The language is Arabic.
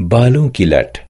बालों की लट